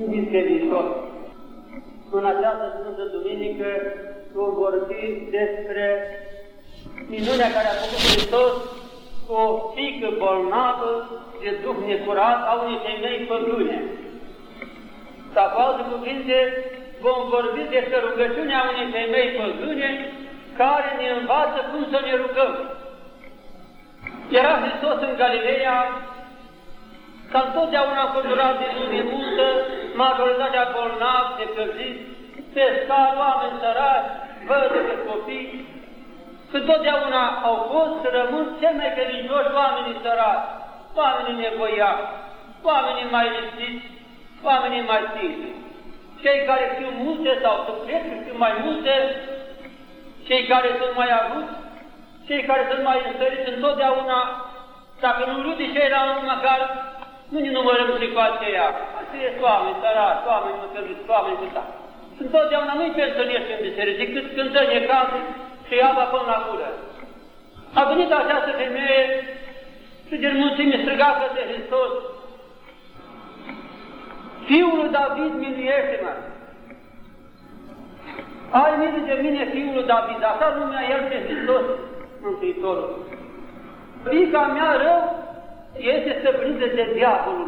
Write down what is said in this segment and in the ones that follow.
Iubiți credincioși, în această Sfântă Duminică vom vorbi despre minunea care a făcut Hristos cu o fică bolnavă de duh necurat a unei femei păgâne. Sau cu alte cuvinte, vom vorbi despre rugăciunea unei femei păgâne care ne învață cum să ne rugăm. Era Hristos în Galileea, ca întotdeauna înconjurat de lume multă, majoritatea bolnavi, de căziți, pescari, oameni săraci, vădăve, copii, că totdeauna au fost să rămân cel mai credincioși oamenii săraci, oamenii nevoiați, oamenii mai lipsiți, oamenii mai tine. Cei care știu multe sau să cred că știu mai multe, cei care sunt mai avuți, cei care sunt mai înstăriți întotdeauna, dacă nu rude ceilalți, măcar nu ne numărăm și cu aceea. Asta este oameni săraci, oameni măcăriți, oameni cu tare. Sunt totdeauna nu-i personieri în biserică, decât cântări necazuri și apa până la gură. A venit această femeie și din mulțime striga către Hristos, Fiul lui David, miluiește-mă! Ai milă de mine, Fiul lui David, așa numea El pe Hristos, Mântuitorul. Fica mea rău este stăpânită de diavolul.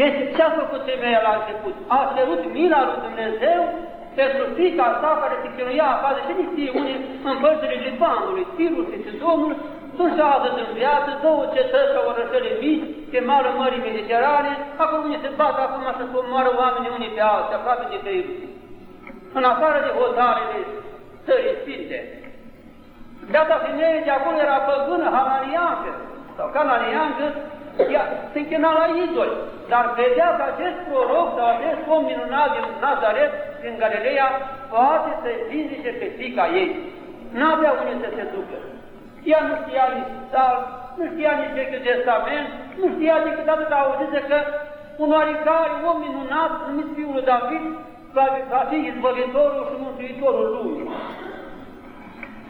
Deci ce a făcut femeia la început? A cerut mila lui Dumnezeu pentru fica sa care se chinuia afară, și nu știe unii în părțile Libanului, Tirul și Sidomul, sunt șadă în viață, două cetăți sau orășele mici, pe mală Mării Mediterane, acolo unii se bat acum să moară oamenii unii pe alții, aproape de tăiți. În afară de hotarele țării sfinte. Beata femeie de acolo era păgână, hananiancă, sau cananiancă, ea se închina la idoli, dar vedea că acest proroc sau acest om minunat din Nazaret, din Galileea, poate să vindice pe fica ei. N-avea unde să se ducă. Ea nu știa nici sal, nu știa nici Vechiul Testament, nu știa decât atât auzită că un oarecare om minunat, numit Fiul lui David, va, va fi izbăvitorul și mântuitorul lumii.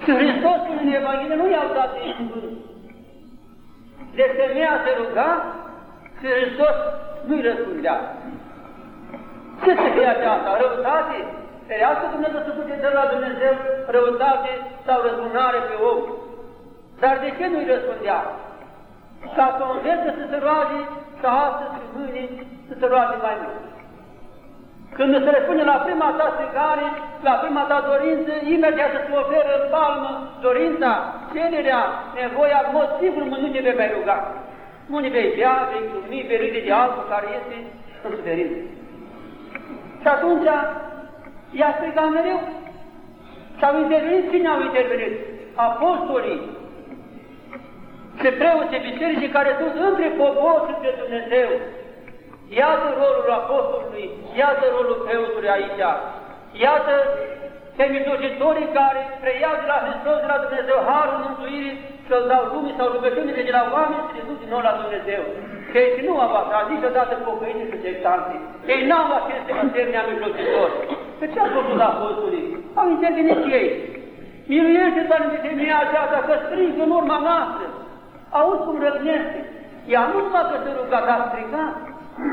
Și Hristos în Evanghelie nu i-au dat de cuvânt. Deci femeia se ruga și Hristos nu-i răspundea. Ce să fie aceasta? Răutate? Ferească Dumnezeu să putea de la Dumnezeu răutate sau răzbunare pe om. Dar de ce nu-i răspundea? Ca să o învețe să se roage, ca astăzi și mâine să se roage mai mult. Când se răspunde la prima ta strigare, la prima ta dorință, imediat să se oferă în palmă dorința, cererea, nevoia, în mod sigur nu te vei ruga. Nu ne vei bea, vei glumi, vei râde de altul care este în suferință. Și atunci, i-a strigat mereu. Și au intervenit, cine au intervenit? Apostolii, și preoții bisericii care sunt între popor și pe Dumnezeu. Iată rolul apostolului, iată rolul preotului aici. Iată semidocitorii care preiau de la Hristos, de la Dumnezeu, harul mântuirii și îl dau lumii sau rugăciunile de la oameni și le duc din nou la Dumnezeu. Că ei nu au atras niciodată pocăinții și sectanții. Ei n-au aceste asemenea mijlocitori. Pe ce au făcut apostolii? Au intervenit ei. Miluiește, Doamne, de femeia aceasta, că strigă în urma noastră. Auzi cum răgnește. Ea nu numai că se ruga, dar striga.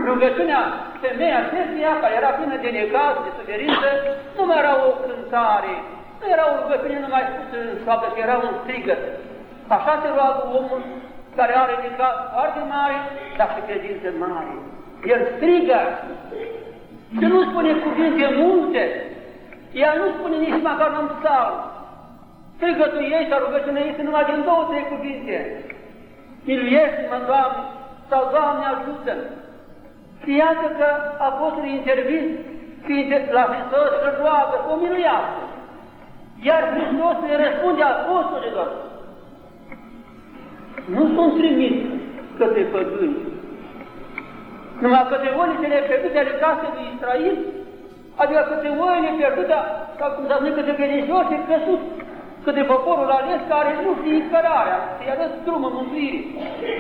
Rugăciunea femeia acestuia, care era plină de negaz, de suferință, nu mai era o cântare, nu era o rugăciune numai spusă în șoaptă, că era un strigăt. Așa se roagă omul care are negaz foarte mare, dar și credință mare. El strigă și nu spune cuvinte multe, ea nu spune nici măcar un psalm. Strigătul ei sau rugăciunea este numai din două, trei cuvinte. Miluiește-mă, Doamne, sau Doamne ajută-mi. Și iată că apostolii intervin și la Hristos îl roagă o miluiască. Iar Hristos le răspunde apostolilor. Nu sunt trimis către păgâni, numai către oile pierdute ale casei lui Israel, adică către oile pierdute, sau cum să spune, către credincioși căsuți, către poporul ales care nu știe cărarea, să-i arăt drumul mântuirii.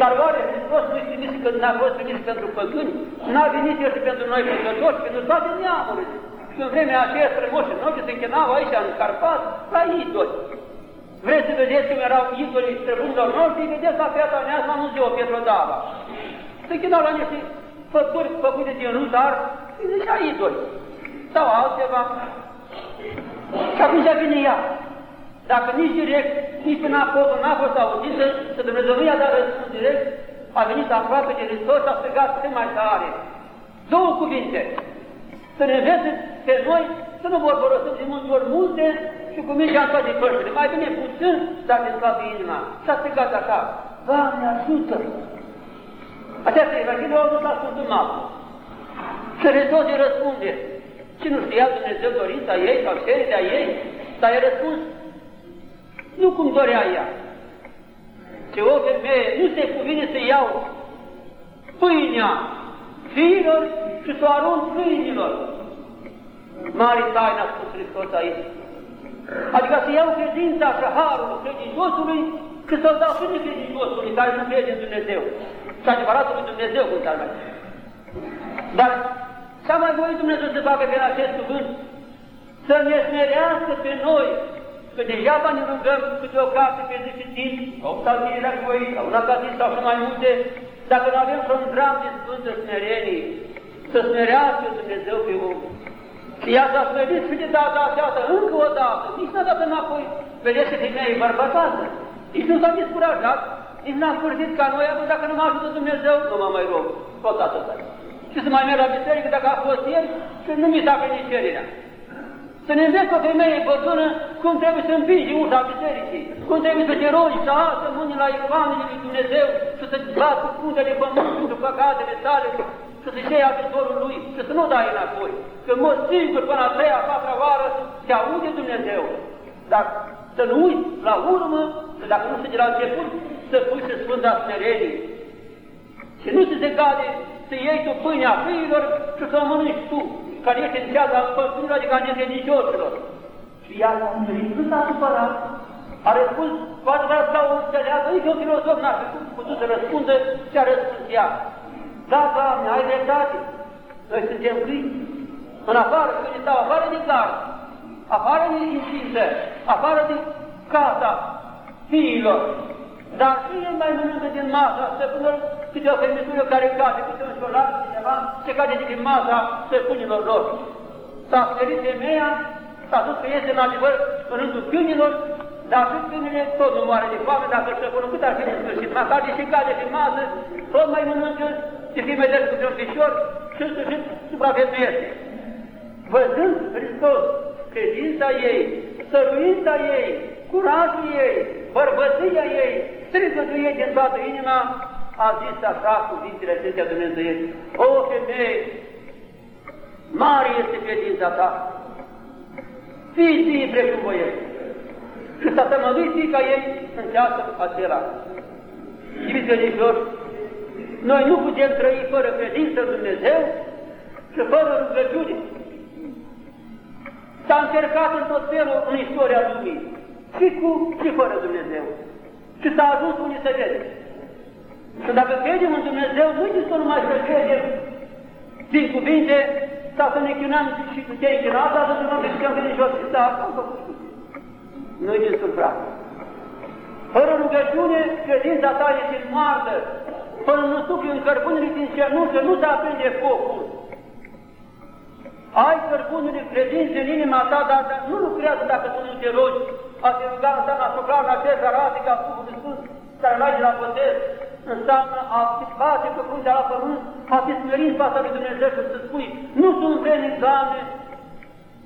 Dar oare Hristos nu-i trimis că n-a fost trimis pentru păgâni? N-a venit El și pentru noi păcătoși, pentru toate neamurile. Și în vremea aceea strămoșii noștri se închinau aici, în Carpat, la idoli. Vreți să vedeți cum erau idolii străbunilor noștri? Vedeți la piața mea, nu ziua Pietrodava. Se închinau la niște făpturi făcute din rutar, îi zicea idoli. Sau altceva. Și atunci vine ea. Dacă nici direct, nici până apostol n-a fost auzită, să Dumnezeu nu i-a dat răspuns direct, a venit aproape de Hristos și a strigat cât mai tare. Două cuvinte. Să ne învețe pe noi să nu vor folosi de multe ori multe și cu mingea în toate părțile. Mai bine puțin, dar din toată inima. Și a strigat așa. Doamne, ajută! Aceasta e Evanghelia o la Sfântul Noapte. Și Hristos îi răspunde. Și nu știa Dumnezeu dorința ei sau cererea ei, dar i-a răspuns nu cum dorea ea. Ce o femeie nu se cuvine să iau pâinea fiilor și să o arunc câinilor. Mare taină a spus Hristos aici. Adică să iau credința și harul credinciosului și să-l dau și necredinciosului care nu crede în Dumnezeu. Și adevăratul lui Dumnezeu, cum s-ar mai. Dar ce a mai voit Dumnezeu să facă prin acest cuvânt? Să ne smerească pe noi Că degeaba ne rugăm câte o carte pe zi timp, sau o salvire la voi, sau un acatit sau și mai multe, dacă nu avem un dram de Sfântă Smerenie, să smerească Dumnezeu pe om. Și ea s-a smerit și de data aceasta, încă o dată, nici n-a dat înapoi. Vedeți că femeia e bărbătată. Nici nu s-a descurajat, nici n-a scurtit ca noi, acum dacă nu mă ajută Dumnezeu, nu mă mai rog. Tot atât. Și să mai merg la biserică dacă a fost ieri și nu mi s-a venit cererea. Să ne înveți o femeie bătrână cum trebuie să împingi ușa bisericii, cum trebuie să te rogi, să altă mâini la icoanele lui Dumnezeu și să bați cu puntele pământ pentru păcatele tale, și să-și iei ajutorul lui și să nu dai înapoi. Că în mod sigur până a treia, a patra oară te aude Dumnezeu. Dar să nu uiți la urmă, că dacă nu se de la început, să pui să Sfânta Smerenie. Și nu se cade să iei tu pâinea fiilor și să o mănânci tu care este în ceața păstunilor, adică a necredincioșilor. Și ea s-a întâlnit, nu s-a supărat. A răspuns, poate vrea să o înțeleagă, nici un filozof n-ar fi putut să răspundă și a răspuns ea. Da, Doamne, ai dreptate, noi suntem câini, în afară, când stau afară din gard, afară din incintă, afară din casa fiilor, dar și el mai mănâncă din masa stăpânilor câte o femeitură care cade, câte un șolar, cineva, ce cade din masa stăpânilor lor. S-a ferit femeia, s-a dus că este în adevăr în rândul câinilor, dar și câinile tot nu moare de foame, dacă stăpânul cât ar fi de sfârșit, măcar de și cade din masă, tot mai mănâncă, și fi mai cu un pișor și în sfârșit supraviețuiește. Văzând Hristos credința ei, săruința ei, curajul ei, bărbăția ei, strigătul ei din toată inima, a zis așa cuvintele acestea Dumnezeu. O femeie, mare este credința ta, fii ție precum băieți. Și s-a tămăduit fica ei în ceasul acela. Iubiți credincioși, noi nu putem trăi fără credință în Dumnezeu și fără rugăciune. S-a încercat în tot felul în istoria lumii, și cu și fără Dumnezeu. Și s-a ajuns unde să vede. Și dacă credem în Dumnezeu, nu este numai să credem din cuvinte sau să ne chinăm și cu cei închinat, dar să nu ne zicem că nici o da, am făcut. Nu din sufrat. Fără rugăciune, credința ta este moartă. Până nu sucri în cărbunile din cenușă, nu se aprinde focul. Ai cărbunile credințe în inima ta, dar nu lucrează dacă tu nu te rogi. A te ruga înseamnă a sufla în acest arate ca Duhul de Sfânt, care n-ai de la botez, înseamnă a te face pe fruntea la pământ, a te smeri în fața lui Dumnezeu și să spui, nu sunt vrednic, Doamne,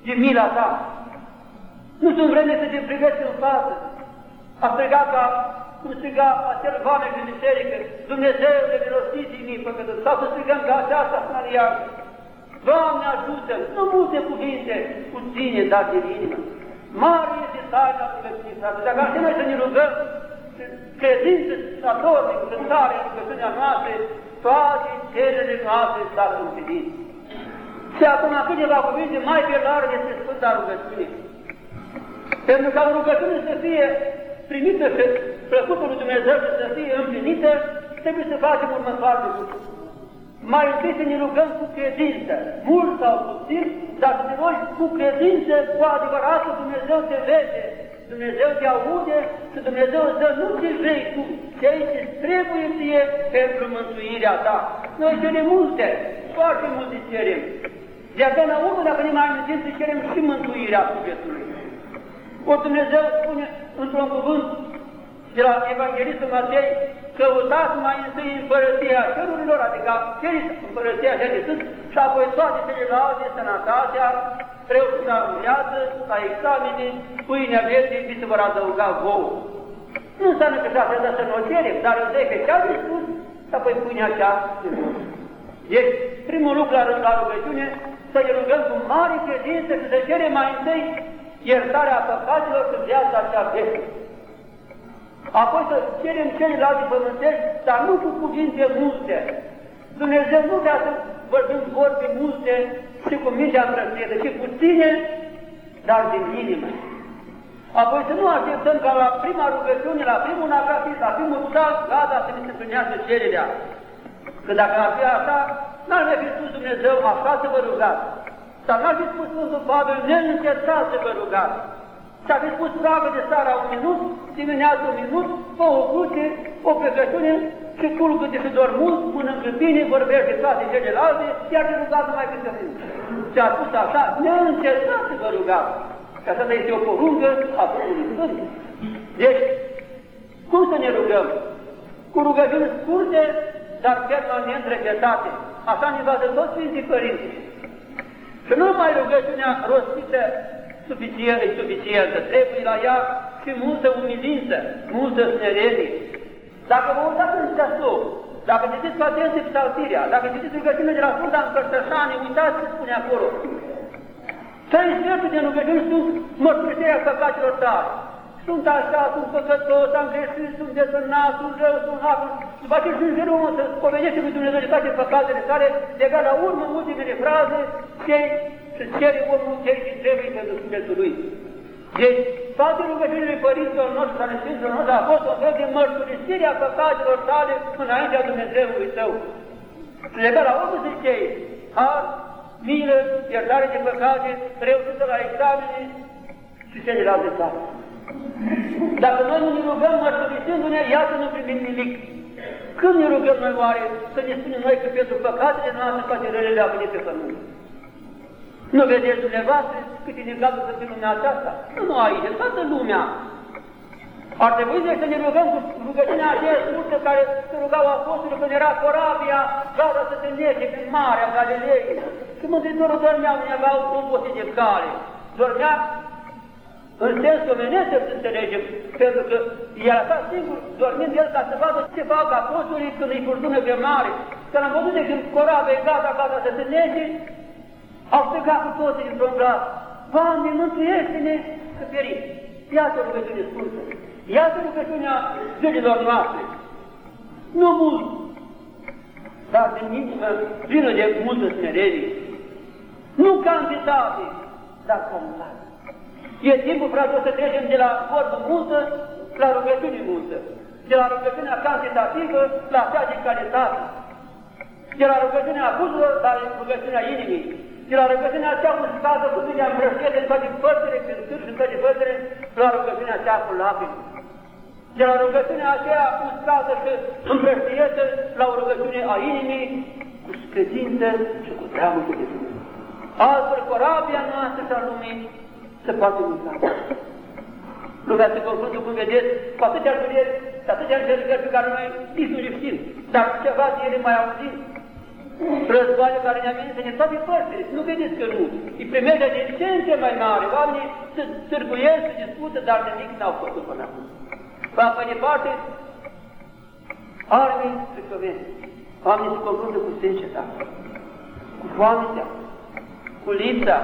de mila Ta. Nu sunt vrednic să te privești în față. A strigat ca cum striga acel vame din biserică, Dumnezeu de milosit din mii păcătos, sau să strigăm ca aceasta în iar. Doamne ajută nu multe cuvinte, puține, dar de inimă. Mare este taina rugăciunii, frate. Dacă ar noi să ne rugăm, credință statornic, cântare în rugăciunea noastră, toate cererile noastre s-ar împlinit. Și acum câteva cuvinte mai pe larg este Sfânta rugăciune. Pentru ca rugăciune să fie primită pe plăcutul lui Dumnezeu și să fie împlinită, trebuie să facem următoarele lucruri. Mai întâi să ne rugăm cu credință, mult sau puțin, dar să ne rogi cu credință, cu adevărat că Dumnezeu te vede, Dumnezeu te aude și Dumnezeu îți dă nu ce vrei tu, ce aici trebuie ție pentru mântuirea ta. Noi cerem multe, foarte mult de cerem. De abia la urmă, dacă ne mai amintim, să cerem și mântuirea sufletului. Ori Dumnezeu spune într-un cuvânt de la Evanghelistul Matei, căutați mai întâi împărăția cerurilor, adică ceriți împărăția cea de sus, și apoi toate celelalte, sănătatea, preocupa viață, la examene, pâinea vieții, vi se vor adăuga vouă. Nu înseamnă că s-a să nu o cerem, dar întâi pe cea de sus, și apoi pâinea cea de sus. Deci, primul lucru la, la rugăciune, să ne rugăm cu mare credință și să cerem mai întâi iertarea păcatelor în viața cea veche. Apoi să cerem celelalte pământești, dar nu cu cuvinte multe. Dumnezeu nu vrea să vorbim vorbe multe și cu mingea îmbrățită, ci puține, dar din inimă. Apoi să nu așteptăm ca la prima rugăciune, la primul nacafit, la primul psalm, gata să ne se împlinească cererea. Că dacă ar fi așa, n-ar fi spus Dumnezeu, așa să vă rugați. Sau n-ar fi spus Sfântul Pavel, neîncetat să vă rugați. Și a fi spus roagă de seara un minut, dimineața un minut, fă o cruce, o plecăciune și culcă-te și dorm mult, mănâncă bine, vorbește toate celelalte, iar te rugați mai câte minut. Și a spus așa, neîncetat să vă rugați. Că asta este o poruncă a Duhului Sfânt. Deci, cum să ne rugăm? Cu rugăciuni scurte, dar permanent repetate. Așa ne vadă toți Sfinții Părinți. Și nu numai rugăciunea rostită suficientă, suficientă, trebuie la ea și multă umilință, multă smerenie. Dacă vă uitați în ceasul, dacă citiți cu atenție psaltirea, dacă citiți rugăciunea de la Sfânta Împărtășanie, uitați ce spune acolo. Trei sferturi de rugăciuni sunt mărturisirea păcatelor tale. Sunt așa, sunt păcătos, am greșit, sunt desănat, sunt rău, sunt hacul. După aceea sunt gerul să spovedește lui Dumnezeu de toate păcatele care, de la urmă, ultimele fraze, cei și cere omul cei ce trebuie pentru sufletul lui. Deci, toate rugăciunile părinților noștri, ale Sfinților noștri, a fost o fel de mărturisire a păcatelor tale înaintea Dumnezeului tău. Și legat la urmă zice har, milă, iertare de păcate, reușită la examene și celelalte sale. Dacă noi nu ne rugăm mărturisindu-ne, iată nu primim nimic. Când ne rugăm noi oare să ne spunem noi că pentru păcatele noastre toate relele au venit pe pământ? Nu vedeți dumneavoastră cât e necazul să fie lumea aceasta? Nu, nu aici, toată lumea. Ar trebui să ne rugăm cu rugăciunea aceea scurtă care se rugau apostolul când era corabia, gata să se nece prin Marea Galilei. Și Mântuitorul dormea undeva obosit de cale. Dormea în sens omenesc să înțelegem, pentru că el a stat singur, dormind el ca să vadă ce fac apostolii când îi furtună pe mare. Că l-am văzut de când corabia e gata, gata să se nece, au strigat cu toții dintr-un glas, Doamne, mântuiește-ne să ferim. Iată rugăciune scurtă. Iată rugăciunea zilelor noastre. Nu mult, dar din inimă plină de multă smerenie. Nu cantitate, dar calitate. E timpul, frate, să trecem de la vorbă multă la rugăciune multă. De la rugăciunea cantitativă la cea de calitate. De la rugăciunea abuzurilor la rugăciunea inimii și la rugăciunea cea uscată cu tine îmbrășchete în toate părțile, când și în toate părțile, la rugăciunea cea cu lacrimi. De la rugăciunea aceea uscată și îmbrășchete la o rugăciune a inimii, cu credință și cu dragoste de Dumnezeu. Altfel, corabia noastră și a lumii se poate uita. Lumea se confruntă, cum vedeți, cu atâtea dureri, cu atâtea încercări pe care noi nici nu le știm, dar ceva de ele mai auzim, războaie care ne amenință din toate părțile. Nu vedeți că nu. E primejdea din ce în ce mai mare. Oamenii se sârguiesc, se dispută, dar nimic n-au făcut până acum. Va pe departe, armii stricăveni. Oamenii se confruntă cu seceta, cu foamea, cu lipsa.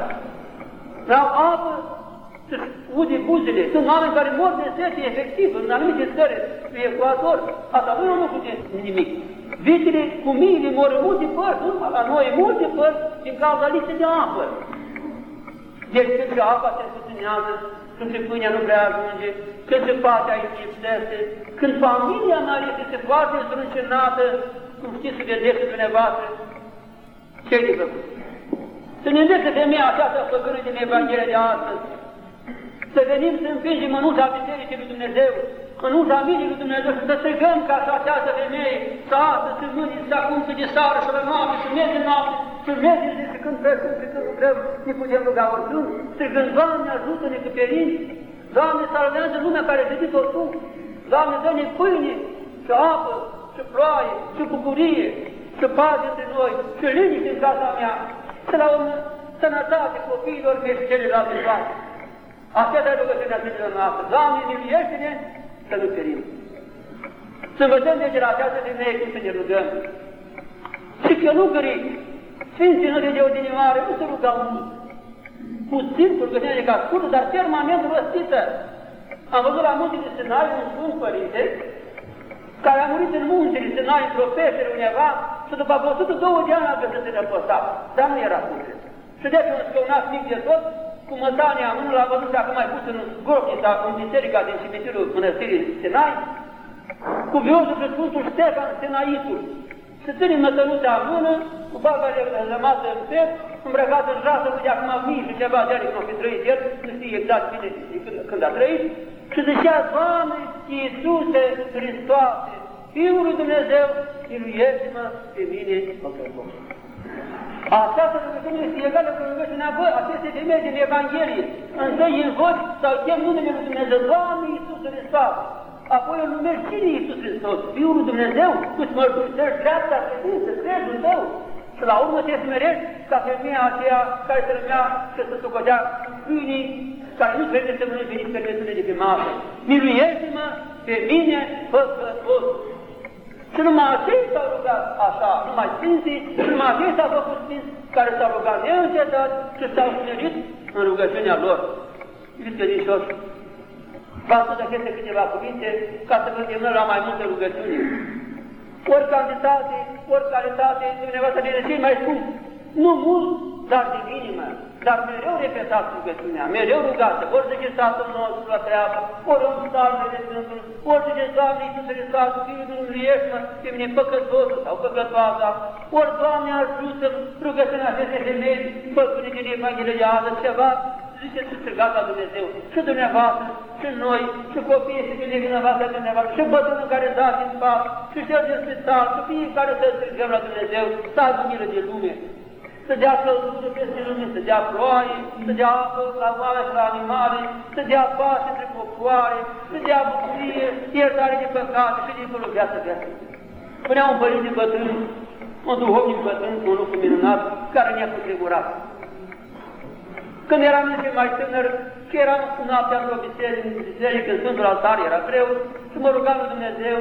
N-au apă să-și ude buzele. Sunt oameni care mor de sete efectiv în anumite țări, pe ecuator. Asta nu e un lucru de nimic. Vitele cu miile mor în multe părți, nu la noi, în multe părți, din cauza lipsei de apă. Deci când și apa se puținează, când și pâinea nu prea ajunge, când și pacea îi lipsește, când familia mai este foarte zrâncenată, cum știți să vedeți dumneavoastră, ce-i de făcut? Să ne îndrește femeia aceasta făcând din Evanghelia de astăzi, să venim să împingem în ușa Bisericii lui Dumnezeu, în ușa minii lui Dumnezeu și să strigăm ca și această femeie, să astăzi, să mâini, să acum, să de seară și la noapte, să merge noapte, să merge zi și când plecăm și când lucrăm, ne putem ruga oricând, strigând, Doamne, ajută-ne cu perinți, Doamne, salvează lumea care a zidit-o Tu, Doamne, dă-ne pâine și apă și ploaie și bucurie și pace între noi și liniște în casa mea, să la urmă sănătate copiilor mei și celelalte toate. Așa de rugăciunea zilelor noastre. Doamne, miluiește-ne să nu ferim. Să învățăm de la această femeie cum să ne rugăm. Și călugării, Sfinții Nădei de Odinioare, nu se rugau mult. Puțin rugăciunea de ca scurtă, dar permanent rostită. Am văzut la muntele Sinai un Sfânt Părinte, care a murit în muntele Sinai, într-o peșteră undeva, și după 102 de ani a găsit de răpăsat, dar nu era suflet. Și de un scăunat mic de tot, cu mătania, unul l-a văzut acum mai pus în gropița, în biserica din cimitirul mănăstirii Sinai, cu viozul și Sfântul Ștefan Sinaitul. Se ține mătănuța în mână, cu barba rămasă în piept, îmbrăcat în rasă, de acum mii și ceva de ani când a fi trăit el, nu știe exact bine când, când a trăit, și zicea, Doamne, Iisuse Hristoase, Fiul lui Dumnezeu, miluiește-mă pe mine, păcătos. Această rugăciune este egală cu rugăciunea bă, aceste femei din Evanghelie. Întâi invoci sau chem numele lui Dumnezeu, Doamne Iisus Hristos. Apoi îl numești cine Iisus Hristos? Fiul lui Dumnezeu, tu îți mărturisești dreapta credință, crezul tău. Și la urmă te smerești ca femeia aceea care se numea și să sucodea câinii care nu trebuie să mănânci veniți permițele de pe masă. Miluiește-mă pe mine, păcătos. Și numai acei s-au rugat așa, numai Sfinții, și numai acei s-au făcut Sfinți care s-au rugat neîncetat și s-au smerit în rugăciunea lor. Iubiți credincioși, v-am spus aceste câteva cuvinte ca să vă îndemnăm la mai multe rugăciuni. Ori cantitate, ori calitate, dumneavoastră de cei mai scump. Nu mult, dar din inimă. Dar mereu repetați rugăciunea, mereu rugați, ori ziceți Tatăl nostru la treabă, ori în psalme de Sfântul, ori ziceți Doamne Iisus Hristos, Fiul Dumnezeu, mă pe mine păcătosul sau păcătoasa, ori Doamne ajută rugăciunea acestei femei, făcând din Evanghelia ceva, ziceți și strigați la Dumnezeu, și dumneavoastră, și noi, și copiii și cine vinăvați la dumneavoastră, și bătrânul care dați în pas, și cel de spital, și fiecare să strigăm la Dumnezeu, să aibă milă de lume, să dea căldură peste lume, să dea ploaie, să dea apă la oameni și la animale, să dea pace între popoare, să dea bucurie, iertare de păcate și dincolo viață viață. Spunea un părinte bătrân, un duhovnic bătrân cu un lucru minunat, care ne-a cutremurat. Când eram nici mai tânăr, că eram noaptea într-o biserică, biserică, în Sfântul Altar, era greu, și mă rugam lui Dumnezeu,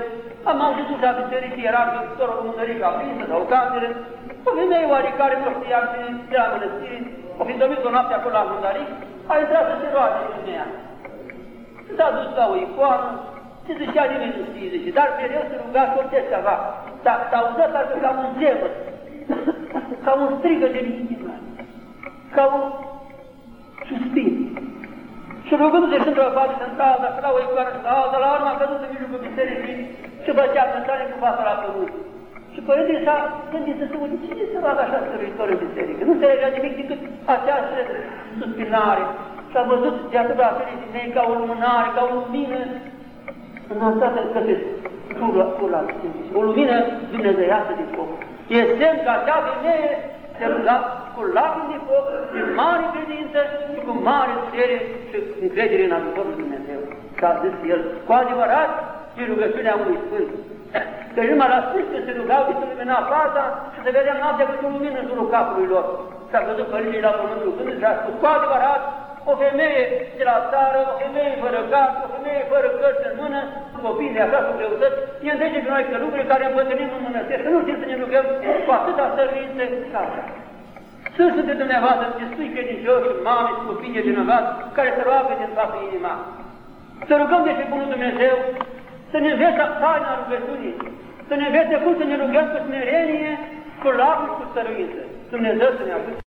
am auzit la biserică, era doctorul cu mânărică aprinsă sau cameră, o femeie oarecare nu știa cine era mănăstire, o fi dormit o noapte acolo la mânăric, a intrat să se roage femeia. S-a dus la o icoană, ce zicea nimeni nu știe, zice, dar mereu se ruga să orice ceva. S-a auzit parcă ca un gemăt, ca un strigă de inimă, ca un suspin. Și rugându-se și într-o parte în alta, și la o icoană și la alta, la urmă a căzut în mijlocul bisericii și băcea cântare cu fața la pământ. Și părintele s-a gândit să se uite, cine se roagă așa stăruitor în biserică? Nu se legea nimic decât această suspinare. Și a văzut de atâta acelei din ca o lumânare, ca o lumină înalțată către turla, o lumină dumnezeiasă de foc. E semn că acea femeie se ruga cu lacrimi de foc, cu mare credință și cu mare putere și încredere în ajutorul Dumnezeu. Și a zis el, cu adevărat, și rugăciunea unui Sfânt. Că numai la sfârșit când se rugau, se lumina fața și se vedea noaptea cu o lumină în jurul capului lor. S-a văzut părinții la pământul când și a spus, cu adevărat, o femeie de la țară, o femeie fără casă, o femeie fără cărți în mână, copiii de acasă cu greutăți, ne îndrege pe noi că lucruri care îmbătrânim în mănăstiri, să nu știm să ne rugăm cu atâta stăruință ca așa. Sunt de dumneavoastră, destui credincioși, mame și copii de dumneavoastră, care se roagă din toată inima. Să rugăm de pe Bunul Dumnezeu, să ne învețe taina rugăciunii, să ne învețe cum să ne rugăm cu smerenie, cu lacrimi, cu stăruință. Dumnezeu să ne ajute.